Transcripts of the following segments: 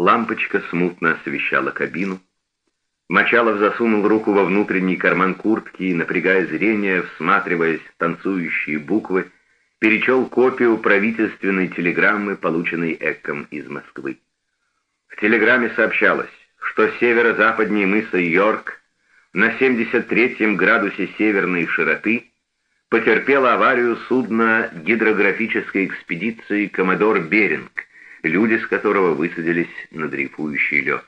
Лампочка смутно освещала кабину. Мочалов засунул руку во внутренний карман куртки и, напрягая зрение, всматриваясь в танцующие буквы, перечел копию правительственной телеграммы, полученной Экком из Москвы. В телеграмме сообщалось, что северо-западнее мыса Йорк на 73-м градусе северной широты потерпело аварию судна гидрографической экспедиции «Коммодор Беринг», люди с которого высадились на дрейфующий лед.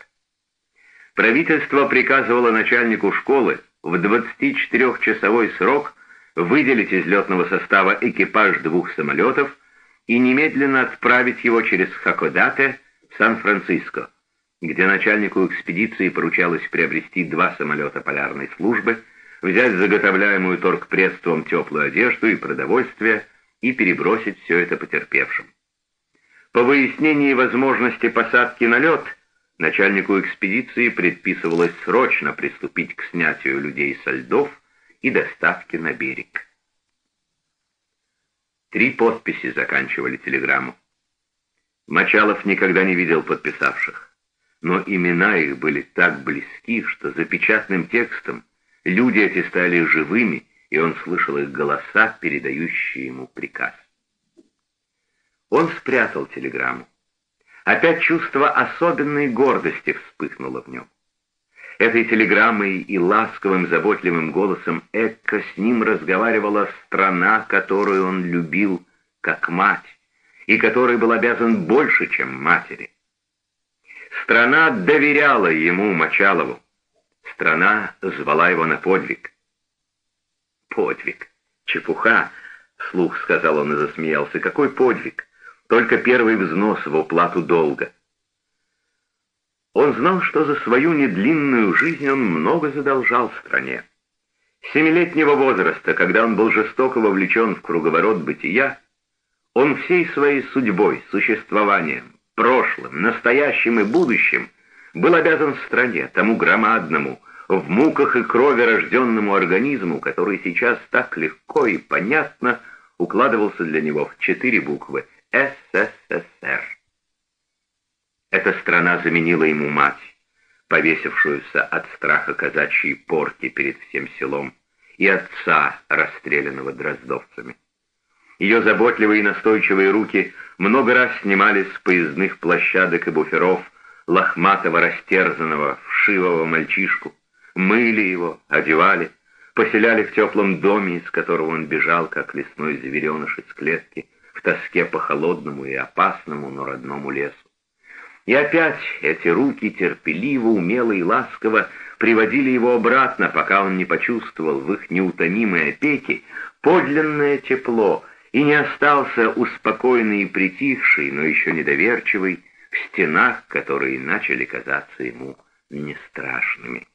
Правительство приказывало начальнику школы в 24-часовой срок выделить из летного состава экипаж двух самолетов и немедленно отправить его через Хакодате в Сан-Франциско, где начальнику экспедиции поручалось приобрести два самолета полярной службы, взять заготовляемую торгпредством теплую одежду и продовольствие и перебросить все это потерпевшим. По выяснении возможности посадки на лед, начальнику экспедиции предписывалось срочно приступить к снятию людей со льдов и доставке на берег. Три подписи заканчивали телеграмму. Мочалов никогда не видел подписавших, но имена их были так близки, что за печатным текстом люди эти стали живыми, и он слышал их голоса, передающие ему приказ. Он спрятал телеграмму. Опять чувство особенной гордости вспыхнуло в нем. Этой телеграммой и ласковым, заботливым голосом Экка с ним разговаривала страна, которую он любил как мать, и которой был обязан больше, чем матери. Страна доверяла ему, Мочалову. Страна звала его на подвиг. Подвиг. Чепуха, вслух сказал он и засмеялся. Какой подвиг? Только первый взнос в уплату долга. Он знал, что за свою недлинную жизнь он много задолжал стране. Семилетнего возраста, когда он был жестоко вовлечен в круговорот бытия, он всей своей судьбой, существованием, прошлым, настоящим и будущим был обязан стране, тому громадному, в муках и крови рожденному организму, который сейчас так легко и понятно укладывался для него в четыре буквы СССР. Эта страна заменила ему мать, повесившуюся от страха казачьей порки перед всем селом, и отца, расстрелянного дроздовцами. Ее заботливые и настойчивые руки много раз снимали с поездных площадок и буферов лохматого, растерзанного, вшивого мальчишку, мыли его, одевали, поселяли в теплом доме, из которого он бежал, как лесной звереныш из клетки, тоске по холодному и опасному, но родному лесу. И опять эти руки терпеливо, умело и ласково приводили его обратно, пока он не почувствовал в их неутомимой опеке подлинное тепло и не остался успокоенный и притихший, но еще недоверчивый, в стенах, которые начали казаться ему не страшными.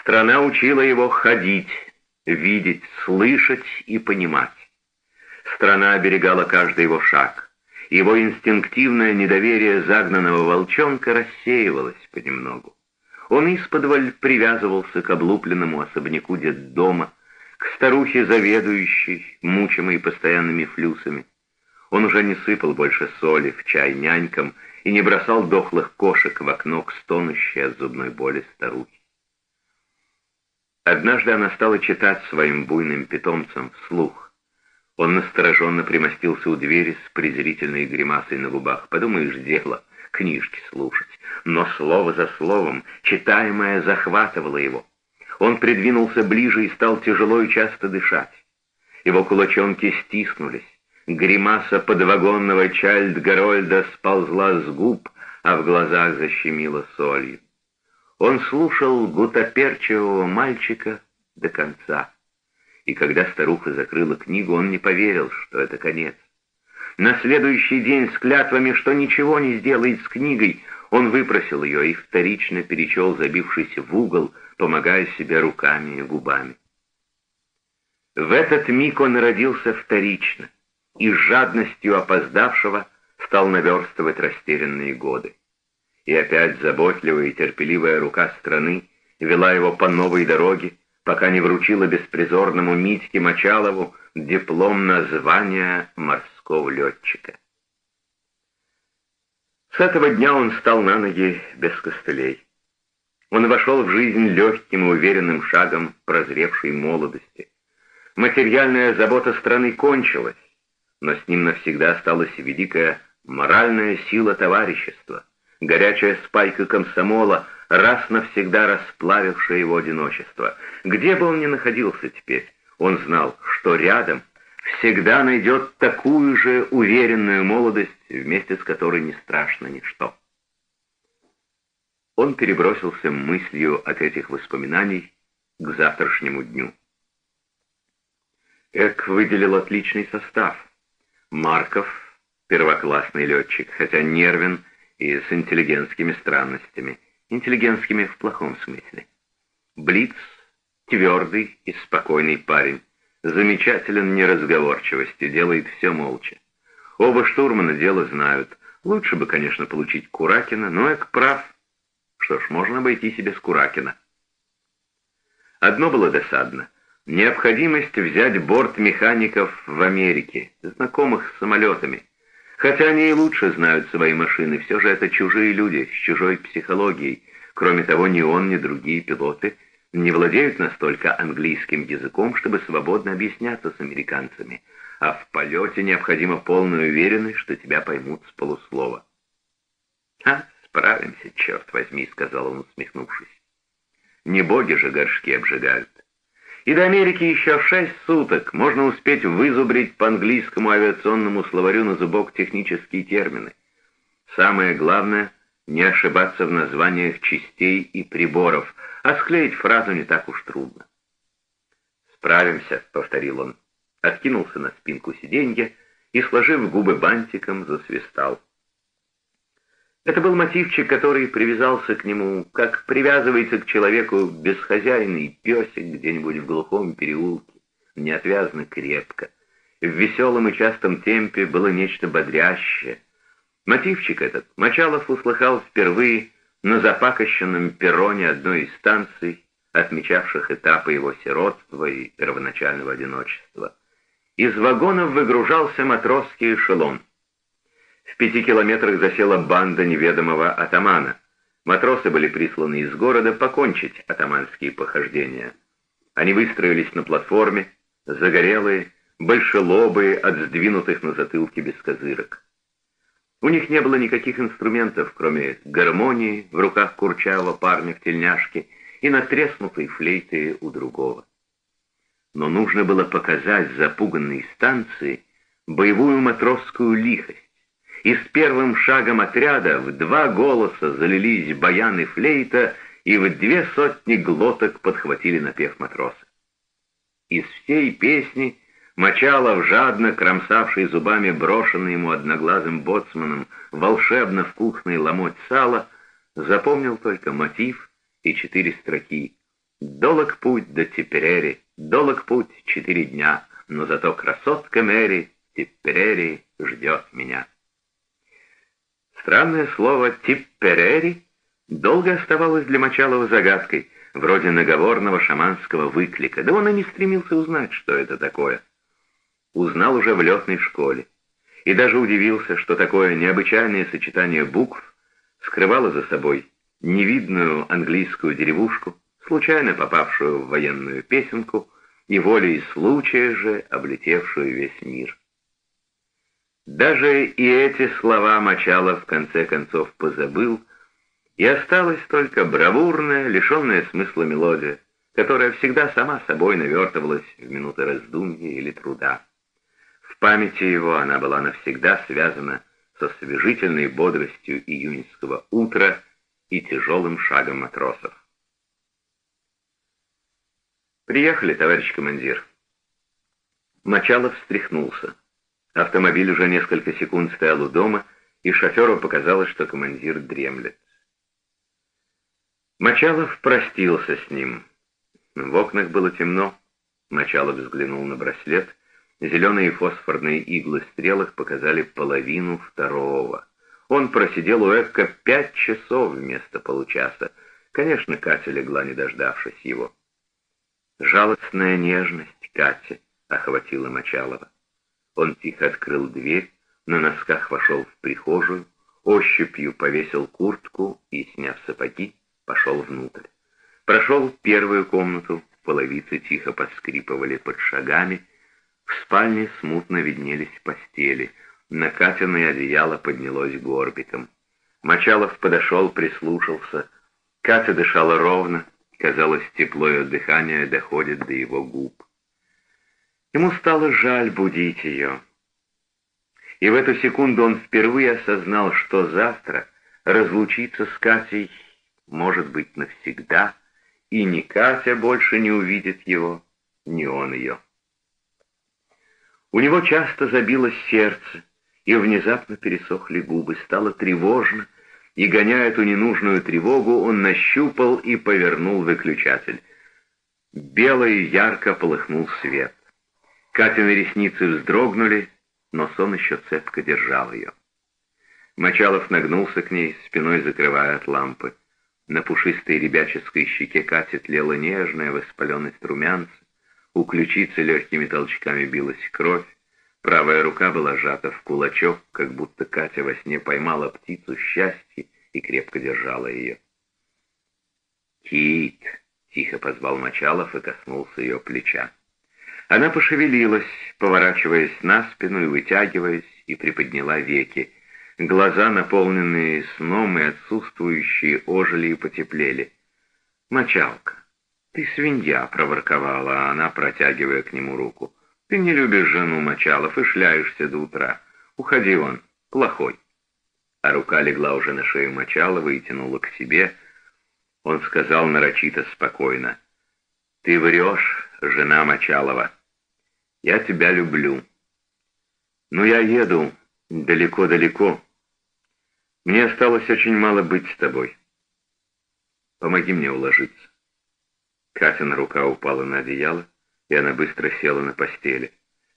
Страна учила его ходить, видеть, слышать и понимать. Страна оберегала каждый его шаг. Его инстинктивное недоверие загнанного волчонка рассеивалось понемногу. Он исподволь привязывался к облупленному особняку детдома, к старухе заведующей, мучимой постоянными флюсами. Он уже не сыпал больше соли в чай нянькам и не бросал дохлых кошек в окно к стонущей от зубной боли старухи. Однажды она стала читать своим буйным питомцам вслух. Он настороженно примостился у двери с презрительной гримасой на губах. Подумаешь, дело, книжки слушать. Но слово за словом, читаемое захватывало его. Он придвинулся ближе и стал тяжело и часто дышать. Его кулачонки стиснулись. Гримаса подвагонного Чайльд-Гарольда сползла с губ, а в глазах защемило солью. Он слушал гутоперчивого мальчика до конца и когда старуха закрыла книгу, он не поверил, что это конец. На следующий день с клятвами, что ничего не сделает с книгой, он выпросил ее и вторично перечел забившийся в угол, помогая себе руками и губами. В этот миг он родился вторично и с жадностью опоздавшего стал наверстывать растерянные годы. И опять заботливая и терпеливая рука страны вела его по новой дороге, пока не вручила беспризорному Митьке Мочалову диплом на звание морского летчика. С этого дня он стал на ноги без костылей. Он вошел в жизнь легким и уверенным шагом прозревшей молодости. Материальная забота страны кончилась, но с ним навсегда осталась великая моральная сила товарищества, горячая спайка комсомола, раз навсегда расплавившая его одиночество. Где бы он ни находился теперь, он знал, что рядом всегда найдет такую же уверенную молодость, вместе с которой не страшно ничто. Он перебросился мыслью от этих воспоминаний к завтрашнему дню. Эк выделил отличный состав. Марков — первоклассный летчик, хотя нервен и с интеллигентскими странностями. Интеллигентскими в плохом смысле. Блиц — твердый и спокойный парень. Замечателен неразговорчивостью, делает все молча. Оба штурмана дело знают. Лучше бы, конечно, получить Куракина, но Эк прав. Что ж, можно обойти себе с Куракина. Одно было досадно. Необходимость взять борт механиков в Америке, знакомых с самолетами. Хотя они и лучше знают свои машины, все же это чужие люди с чужой психологией. Кроме того, ни он, ни другие пилоты не владеют настолько английским языком, чтобы свободно объясняться с американцами. А в полете необходима полная уверенность, что тебя поймут с полуслова. «А, справимся, черт возьми», — сказал он, усмехнувшись. «Не боги же горшки обжигают». И до Америки еще шесть суток можно успеть вызубрить по английскому авиационному словарю на зубок технические термины. Самое главное — не ошибаться в названиях частей и приборов, а склеить фразу не так уж трудно. «Справимся», — повторил он, откинулся на спинку сиденья и, сложив губы бантиком, засвистал. Это был мотивчик, который привязался к нему, как привязывается к человеку бесхозяйный песик где-нибудь в глухом переулке, неотвязно крепко. В веселом и частом темпе было нечто бодрящее. Мотивчик этот Мочалов услыхал впервые на запакощенном перроне одной из станций, отмечавших этапы его сиротства и первоначального одиночества. Из вагонов выгружался матросский эшелон — в пяти километрах засела банда неведомого атамана. Матросы были присланы из города покончить атаманские похождения. Они выстроились на платформе, загорелые, большелобые от сдвинутых на затылке бескозырок. У них не было никаких инструментов, кроме гармонии в руках курчавого парня в тельняшке и натреснутой флейты у другого. Но нужно было показать запуганной станции боевую матросскую лихость, и с первым шагом отряда в два голоса залились баян и флейта, и в две сотни глоток подхватили напев матроса. Из всей песни Мочалов, жадно кромсавший зубами брошенный ему одноглазым боцманом волшебно вкусный ломоть сала, запомнил только мотив и четыре строки. «Долог путь до Типерери, долог путь четыре дня, но зато красотка Мэри Типерери ждет меня». Странное слово «типперери» долго оставалось для Мочалова загадкой, вроде наговорного шаманского выклика, да он и не стремился узнать, что это такое. Узнал уже в летной школе, и даже удивился, что такое необычайное сочетание букв скрывало за собой невидную английскую деревушку, случайно попавшую в военную песенку и волей случая же облетевшую весь мир. Даже и эти слова Мочалов в конце концов позабыл, и осталась только бравурная, лишенная смысла мелодия, которая всегда сама собой навертывалась в минуты раздумья или труда. В памяти его она была навсегда связана со освежительной бодростью июньского утра и тяжелым шагом матросов. «Приехали, товарищ командир». Мочалов встряхнулся. Автомобиль уже несколько секунд стоял у дома, и шоферу показалось, что командир дремлет. Мочалов простился с ним. В окнах было темно. Мочалов взглянул на браслет. Зеленые фосфорные иглы стрелок показали половину второго. Он просидел у Экка пять часов вместо получаса. Конечно, Катя легла, не дождавшись его. Жалостная нежность Кати охватила Мочалова. Он тихо открыл дверь, на носках вошел в прихожую, ощупью повесил куртку и, сняв сапоги, пошел внутрь. Прошел первую комнату, половицы тихо поскрипывали под шагами, в спальне смутно виднелись постели, накатанное одеяло поднялось горбиком. Мочалов подошел, прислушался. Катя дышала ровно, казалось, тепло ее дыхания доходит до его губ. Ему стало жаль будить ее. И в эту секунду он впервые осознал, что завтра разлучиться с Катей может быть навсегда, и ни Катя больше не увидит его, ни он ее. У него часто забилось сердце, и внезапно пересохли губы, стало тревожно, и, гоняя эту ненужную тревогу, он нащупал и повернул выключатель. Бело и ярко полыхнул свет. Катины ресницы вздрогнули, но сон еще цепко держал ее. Мочалов нагнулся к ней, спиной закрывая от лампы. На пушистой ребяческой щеке Кати тлела нежная воспаленность румянца, у ключицы легкими толчками билась кровь, правая рука была сжата в кулачок, как будто Катя во сне поймала птицу счастья и крепко держала ее. «Кит!» — тихо позвал Мочалов и коснулся ее плеча. Она пошевелилась, поворачиваясь на спину и вытягиваясь, и приподняла веки. Глаза, наполненные сном и отсутствующие, ожили и потеплели. «Мочалка, ты свинья!» — проворковала она, протягивая к нему руку. «Ты не любишь жену Мочалов и шляешься до утра. Уходи он, плохой!» А рука легла уже на шею Мочалова и тянула к себе. Он сказал нарочито спокойно. «Ты врешь, жена Мочалова. Я тебя люблю. Но я еду далеко-далеко. Мне осталось очень мало быть с тобой. Помоги мне уложиться. Катина рука упала на одеяло, и она быстро села на постели.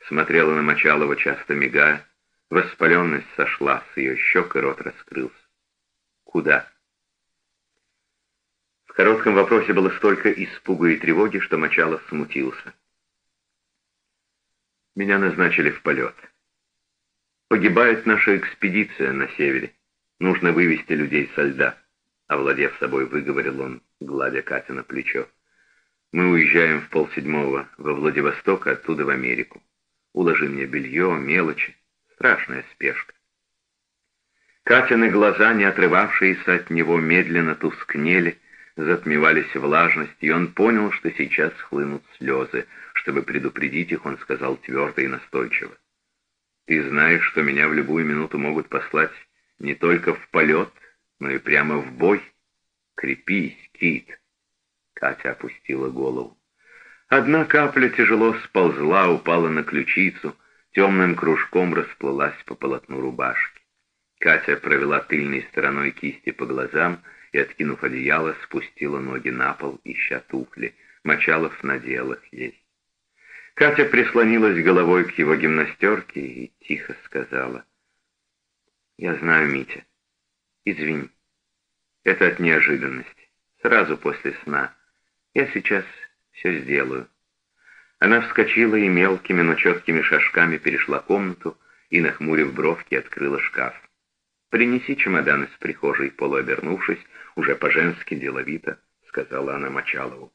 Смотрела на Мочалова, часто мигая. Воспаленность сошла с ее щек, и рот раскрылся. «Куда?» В коротком вопросе было столько испуга и тревоги, что Мочалов смутился. «Меня назначили в полет. Погибает наша экспедиция на севере. Нужно вывести людей со льда. Овладев собой, выговорил он, гладя Катя на плечо. Мы уезжаем в полседьмого во Владивосток, оттуда в Америку. Уложи мне белье, мелочи. Страшная спешка. Катины глаза, не отрывавшиеся от него, медленно тускнели, затмевались влажностью, и он понял, что сейчас схлынут слезы. Чтобы предупредить их, он сказал твердо и настойчиво. «Ты знаешь, что меня в любую минуту могут послать не только в полет, но и прямо в бой. Крепись, Кит!» Катя опустила голову. Одна капля тяжело сползла, упала на ключицу, темным кружком расплылась по полотну рубашки. Катя провела тыльной стороной кисти по глазам и, откинув одеяло, спустила ноги на пол, ища туфли. Мочалов надел их ей. Катя прислонилась головой к его гимнастерке и тихо сказала. «Я знаю, Митя. Извини. Это от неожиданности. Сразу после сна. Я сейчас все сделаю». Она вскочила и мелкими, но четкими шажками перешла комнату и, нахмурив бровки, открыла шкаф. «Принеси чемодан из прихожей», полуобернувшись, уже по-женски деловито, сказала она Мочалову.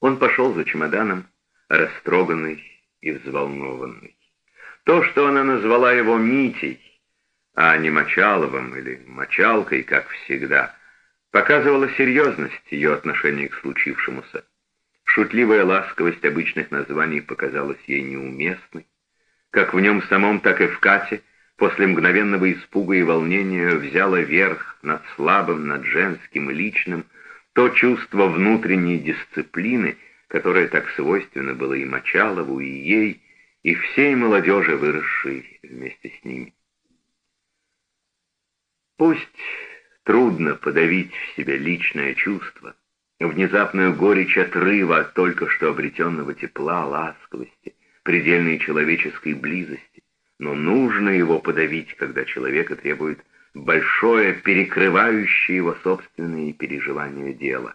Он пошел за чемоданом, растроганный и взволнованный. То, что она назвала его Митей, а не Мочаловым или Мочалкой, как всегда, показывало серьезность ее отношения к случившемуся. Шутливая ласковость обычных названий показалась ей неуместной. Как в нем самом, так и в Кате после мгновенного испуга и волнения взяло верх над слабым, над женским и личным то чувство внутренней дисциплины, которое так свойственно было и Мочалову, и ей, и всей молодежи, выросшей вместе с ними. Пусть трудно подавить в себе личное чувство, внезапную горечь отрыва от только что обретенного тепла, ласковости, предельной человеческой близости, но нужно его подавить, когда человека требует большое, перекрывающее его собственные переживания дело.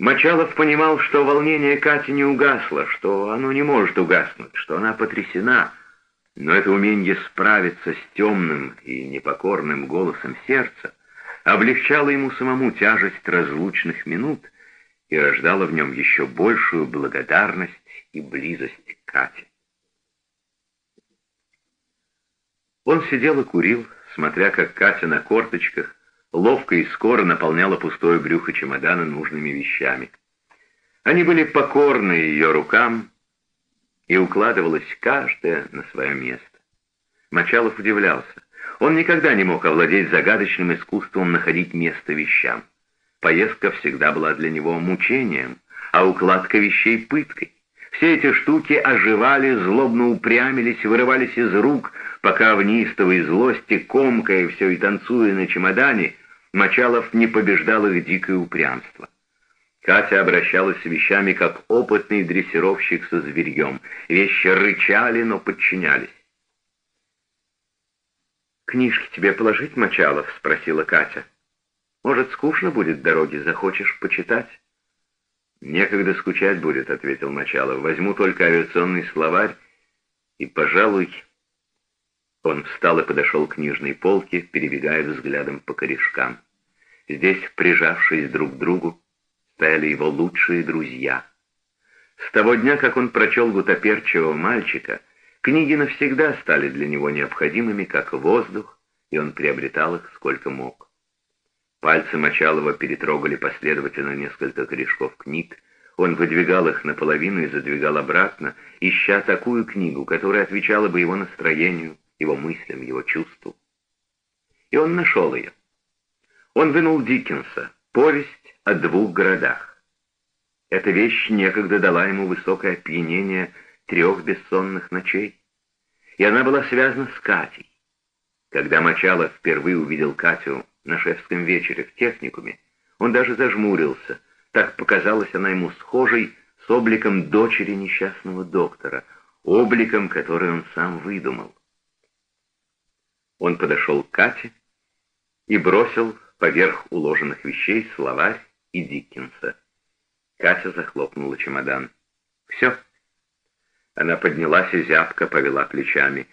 Мочалов понимал, что волнение Кати не угасло, что оно не может угаснуть, что она потрясена, Но это умение справиться с темным и непокорным голосом сердца облегчало ему самому тяжесть разлучных минут и рождало в нем еще большую благодарность и близость к Кате. Он сидел и курил, смотря как Катя на корточках ловко и скоро наполняла пустое брюхо чемодана нужными вещами. Они были покорны ее рукам, и укладывалась каждая на свое место. Мочалов удивлялся. Он никогда не мог овладеть загадочным искусством находить место вещам. Поездка всегда была для него мучением, а укладка вещей — пыткой. Все эти штуки оживали, злобно упрямились, вырывались из рук, пока в неистовой злости, комкая все и танцуя на чемодане, Мочалов не побеждал их дикое упрямство. Катя обращалась с вещами, как опытный дрессировщик со зверьем. Вещи рычали, но подчинялись. «Книжки тебе положить, Мочалов?» — спросила Катя. «Может, скучно будет в дороге, захочешь почитать?» «Некогда скучать будет», — ответил Мочалов. «Возьму только авиационный словарь и, пожалуй...» Он встал и подошел к книжной полке, перебегая взглядом по корешкам. Здесь, прижавшись друг к другу, стояли его лучшие друзья. С того дня, как он прочел гутоперчивого мальчика, книги навсегда стали для него необходимыми, как воздух, и он приобретал их сколько мог. Пальцы Мочалова перетрогали последовательно несколько корешков книг, он выдвигал их наполовину и задвигал обратно, ища такую книгу, которая отвечала бы его настроению, его мыслям, его чувству. И он нашел ее. Он вынул Диккенса, повесть о двух городах. Эта вещь некогда дала ему высокое опьянение трех бессонных ночей, и она была связана с Катей. Когда Мочалов впервые увидел Катю на шефском вечере в техникуме, он даже зажмурился, так показалась она ему схожей с обликом дочери несчастного доктора, обликом, который он сам выдумал. Он подошел к Кате и бросил поверх уложенных вещей словарь и Диккенса. Катя захлопнула чемодан. «Все». Она поднялась и зябко повела плечами.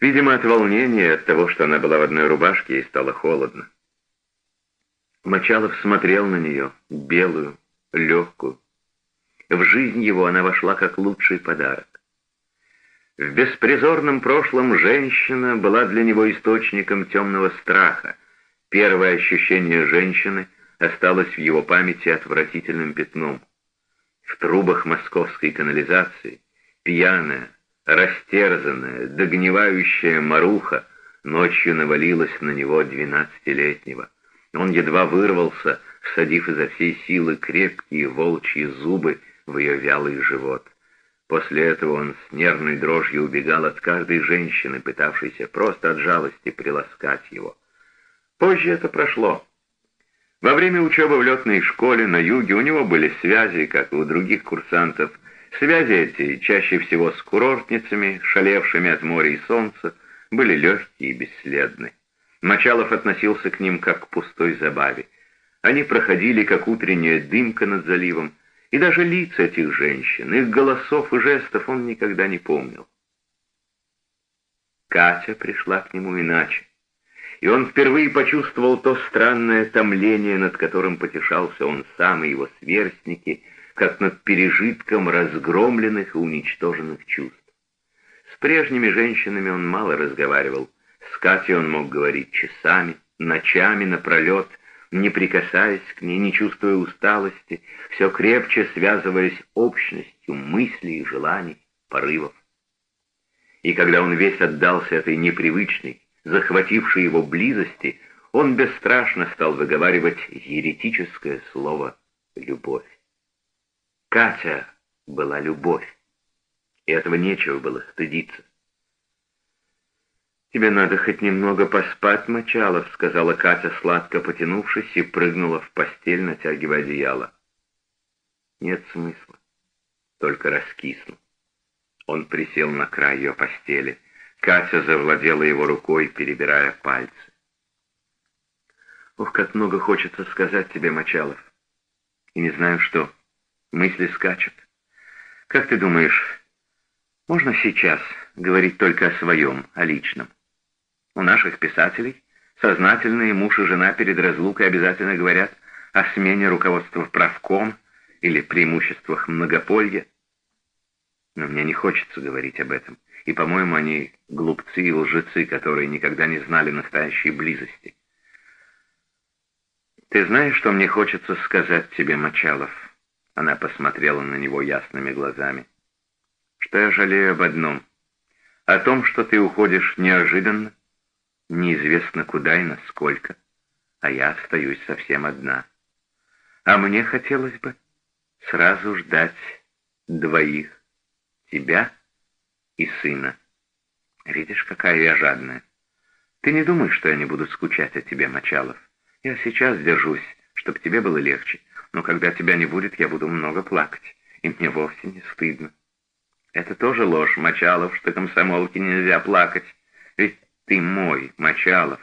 Видимо, от волнения, от того, что она была в одной рубашке, ей стало холодно. Мочалов смотрел на нее, белую, легкую. В жизнь его она вошла как лучший подарок. В беспризорном прошлом женщина была для него источником темного страха. Первое ощущение женщины осталось в его памяти отвратительным пятном. В трубах московской канализации пьяная, растерзанная, догнивающая маруха ночью навалилась на него двенадцатилетнего. Он едва вырвался, всадив изо всей силы крепкие волчьи зубы в ее вялый живот. После этого он с нервной дрожью убегал от каждой женщины, пытавшейся просто от жалости приласкать его. Позже это прошло. Во время учебы в летной школе на юге у него были связи, как и у других курсантов. Связи эти, чаще всего с курортницами, шалевшими от моря и солнца, были легкие и бесследны. Мочалов относился к ним как к пустой забаве. Они проходили, как утренняя дымка над заливом, и даже лица этих женщин, их голосов и жестов он никогда не помнил. Катя пришла к нему иначе, и он впервые почувствовал то странное томление, над которым потешался он сам и его сверстники, как над пережитком разгромленных и уничтоженных чувств. С прежними женщинами он мало разговаривал, с Катей он мог говорить часами, ночами напролет, не прикасаясь к ней, не чувствуя усталости, все крепче связываясь общностью мыслей, желаний, порывов. И когда он весь отдался этой непривычной, захватившей его близости, он бесстрашно стал выговаривать еретическое слово «любовь». Катя была любовь, и этого нечего было стыдиться. «Тебе надо хоть немного поспать, Мочалов», — сказала Катя, сладко потянувшись, и прыгнула в постель, натягивая одеяло. «Нет смысла. Только раскисну». Он присел на край ее постели. Катя завладела его рукой, перебирая пальцы. «Ох, как много хочется сказать тебе, Мочалов. И не знаю что. Мысли скачут. Как ты думаешь, Можно сейчас говорить только о своем, о личном. У наших писателей сознательные муж и жена перед разлукой обязательно говорят о смене руководства в правком или преимуществах многополья. Но мне не хочется говорить об этом, и, по-моему, они глупцы и лжецы, которые никогда не знали настоящей близости. «Ты знаешь, что мне хочется сказать тебе, Мочалов?» Она посмотрела на него ясными глазами. «Что я жалею об одном. О том, что ты уходишь неожиданно, неизвестно куда и насколько, а я остаюсь совсем одна. А мне хотелось бы сразу ждать двоих, тебя и сына. Видишь, какая я жадная. Ты не думай, что я не буду скучать о тебе, Мочалов. Я сейчас держусь, чтобы тебе было легче, но когда тебя не будет, я буду много плакать, и мне вовсе не стыдно. Это тоже ложь, Мочалов, что комсомолке нельзя плакать, ты мой, Мочалов.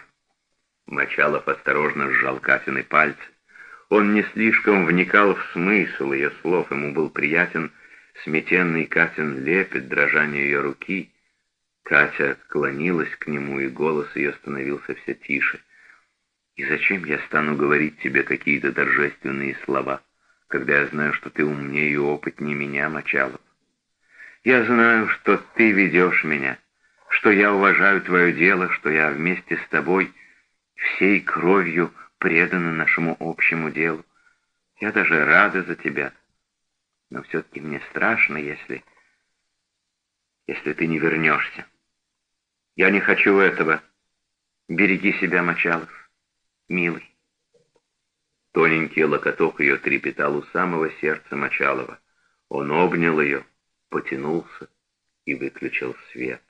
Мочалов осторожно сжал Катины пальцы. Он не слишком вникал в смысл ее слов, ему был приятен сметенный Катин лепет, дрожание ее руки. Катя клонилась к нему, и голос ее становился все тише — и зачем я стану говорить тебе какие-то торжественные слова, когда я знаю, что ты умнее и опытнее меня, Мочалов? Я знаю, что ты ведешь меня, что я уважаю твое дело, что я вместе с тобой всей кровью предана нашему общему делу. Я даже рада за тебя. Но все-таки мне страшно, если... если ты не вернешься. Я не хочу этого. Береги себя, Мочалов милый. Тоненький локоток ее трепетал у самого сердца Мочалова. Он обнял ее, потянулся и выключил свет.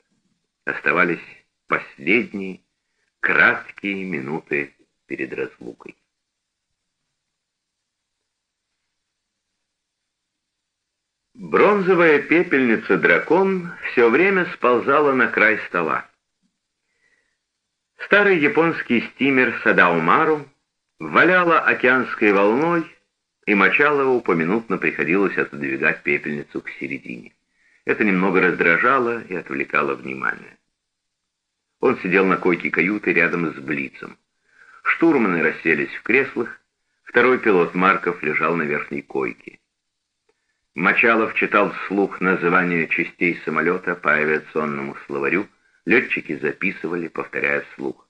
Оставались последние, краткие минуты перед разлукой. Бронзовая пепельница «Дракон» все время сползала на край стола. Старый японский стимер Садаумару валяла океанской волной, и Мочалову поминутно приходилось отодвигать пепельницу к середине. Это немного раздражало и отвлекало внимание. Он сидел на койке каюты рядом с Блицем. Штурманы расселись в креслах, второй пилот Марков лежал на верхней койке. Мочалов читал вслух название частей самолета по авиационному словарю, Летчики записывали, повторяя вслух.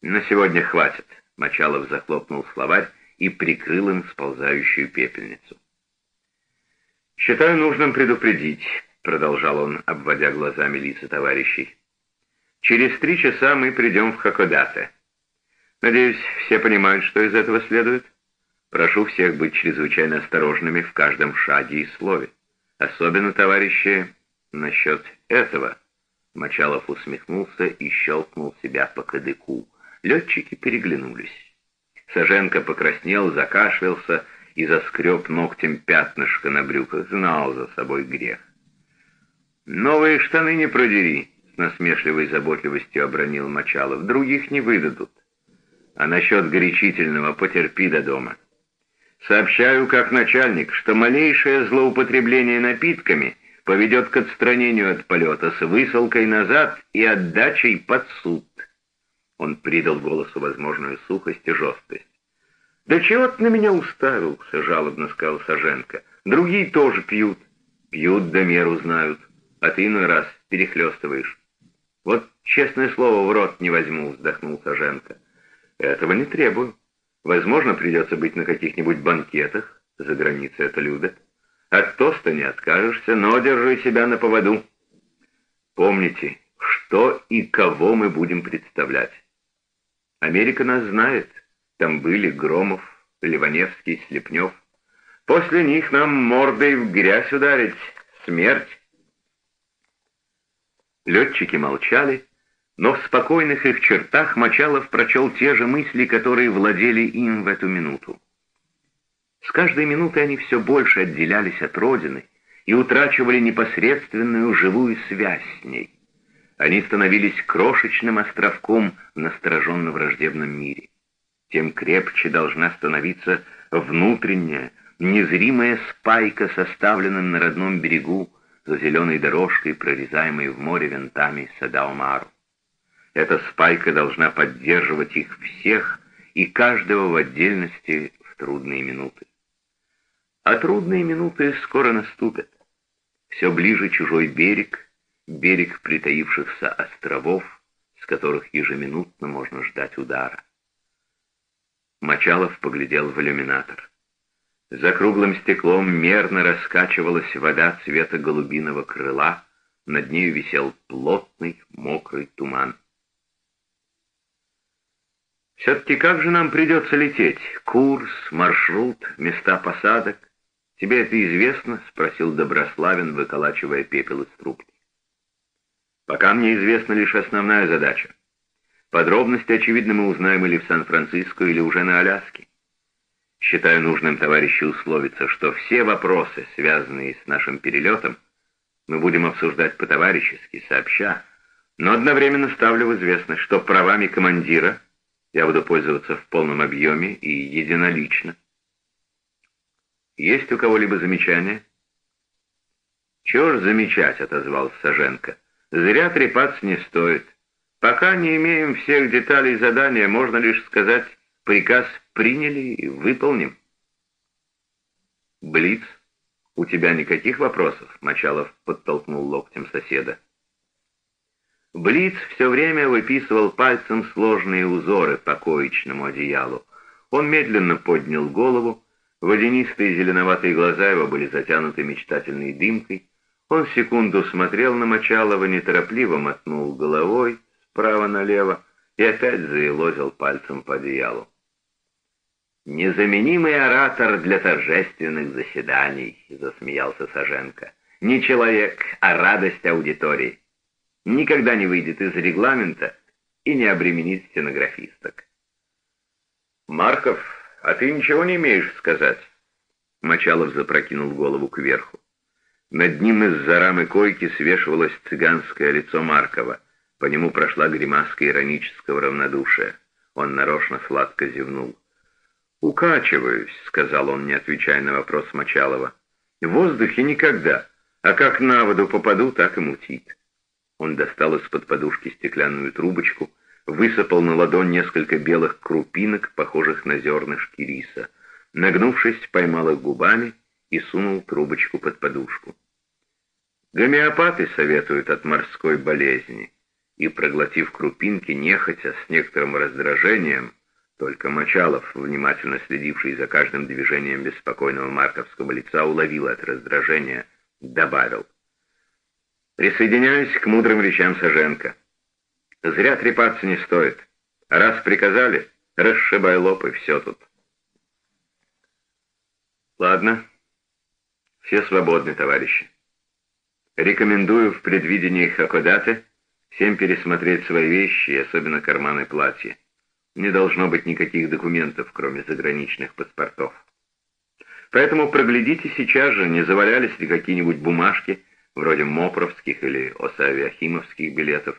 «На сегодня хватит», — Мочалов захлопнул словарь и прикрыл им сползающую пепельницу. «Считаю нужным предупредить», — продолжал он, обводя глазами лица товарищей. «Через три часа мы придем в Хакодате. Надеюсь, все понимают, что из этого следует. Прошу всех быть чрезвычайно осторожными в каждом шаге и слове. Особенно, товарищи, насчет этого». Мочалов усмехнулся и щелкнул себя по кадыку. Летчики переглянулись. Саженко покраснел, закашлялся и заскреб ногтем пятнышко на брюках, знал за собой грех. «Новые штаны не продери», — с насмешливой заботливостью обронил Мочалов. «Других не выдадут. А насчет горячительного потерпи до дома. Сообщаю как начальник, что малейшее злоупотребление напитками — поведет к отстранению от полета с высылкой назад и отдачей под суд. Он придал голосу возможную сухость и жесткость. «Да чего ты на меня уставился?» — жалобно сказал Саженко. «Другие тоже пьют. Пьют, да меру знают. А ты иной раз перехлестываешь». «Вот, честное слово, в рот не возьму», — вздохнул Саженко. «Этого не требую. Возможно, придется быть на каких-нибудь банкетах. За границей это любят. От тоста не откажешься, но держи себя на поводу. Помните, что и кого мы будем представлять. Америка нас знает. Там были Громов, Ливаневский, Слепнев. После них нам мордой в грязь ударить. Смерть. Летчики молчали, но в спокойных их чертах Мочалов прочел те же мысли, которые владели им в эту минуту. С каждой минутой они все больше отделялись от Родины и утрачивали непосредственную живую связь с ней. Они становились крошечным островком в настороженно враждебном мире. Тем крепче должна становиться внутренняя, незримая спайка, составленная на родном берегу, за зеленой дорожкой, прорезаемой в море винтами Садаумару. Эта спайка должна поддерживать их всех и каждого в отдельности в трудные минуты. А трудные минуты скоро наступят. Все ближе чужой берег, берег притаившихся островов, с которых ежеминутно можно ждать удара. Мочалов поглядел в иллюминатор. За круглым стеклом мерно раскачивалась вода цвета голубиного крыла, над нею висел плотный мокрый туман. «Все-таки как же нам придется лететь? Курс, маршрут, места посадок? Тебе это известно?» — спросил Доброславин, выколачивая пепел из трубки. «Пока мне известна лишь основная задача. Подробности, очевидно, мы узнаем или в Сан-Франциско, или уже на Аляске. Считаю нужным, товарищи, условиться, что все вопросы, связанные с нашим перелетом, мы будем обсуждать по-товарищески, сообща, но одновременно ставлю в известность, что правами командира я буду пользоваться в полном объеме и единолично. Есть у кого-либо замечания? Чего ж замечать, отозвался Саженко. Зря трепаться не стоит. Пока не имеем всех деталей задания, можно лишь сказать, приказ приняли и выполним. Блиц, у тебя никаких вопросов? Мочалов подтолкнул локтем соседа. Блиц все время выписывал пальцем сложные узоры по коечному одеялу. Он медленно поднял голову, водянистые зеленоватые глаза его были затянуты мечтательной дымкой. Он секунду смотрел на Мочалова, неторопливо мотнул головой справа налево и опять заелозил пальцем по одеялу. «Незаменимый оратор для торжественных заседаний», — засмеялся Саженко. «Не человек, а радость аудитории. Никогда не выйдет из регламента и не обременит стенографисток». «Марков, а ты ничего не имеешь сказать?» Мочалов запрокинул голову кверху. Над ним из-за рамы койки свешивалось цыганское лицо Маркова. По нему прошла гримаска иронического равнодушия. Он нарочно сладко зевнул. «Укачиваюсь», — сказал он, не отвечая на вопрос Мочалова. «В воздухе никогда, а как на воду попаду, так и мутит». Он достал из-под подушки стеклянную трубочку, высыпал на ладонь несколько белых крупинок, похожих на зернышки риса. Нагнувшись, поймал их губами и сунул трубочку под подушку. Гомеопаты советуют от морской болезни. И, проглотив крупинки, нехотя, с некоторым раздражением, только Мочалов, внимательно следивший за каждым движением беспокойного марковского лица, уловил от раздражения, добавил. «Присоединяюсь к мудрым речам Саженко. Зря трепаться не стоит. Раз приказали, расшибай лоб и все тут». «Ладно, все свободны, товарищи. Рекомендую в предвидении Хакодаты всем пересмотреть свои вещи, особенно карманы платья. Не должно быть никаких документов, кроме заграничных паспортов. Поэтому проглядите сейчас же, не завалялись ли какие-нибудь бумажки, вроде мопровских или осавиахимовских билетов.